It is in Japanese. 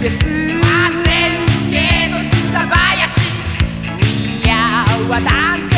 です。あぜんけのつたばやし似合はだンス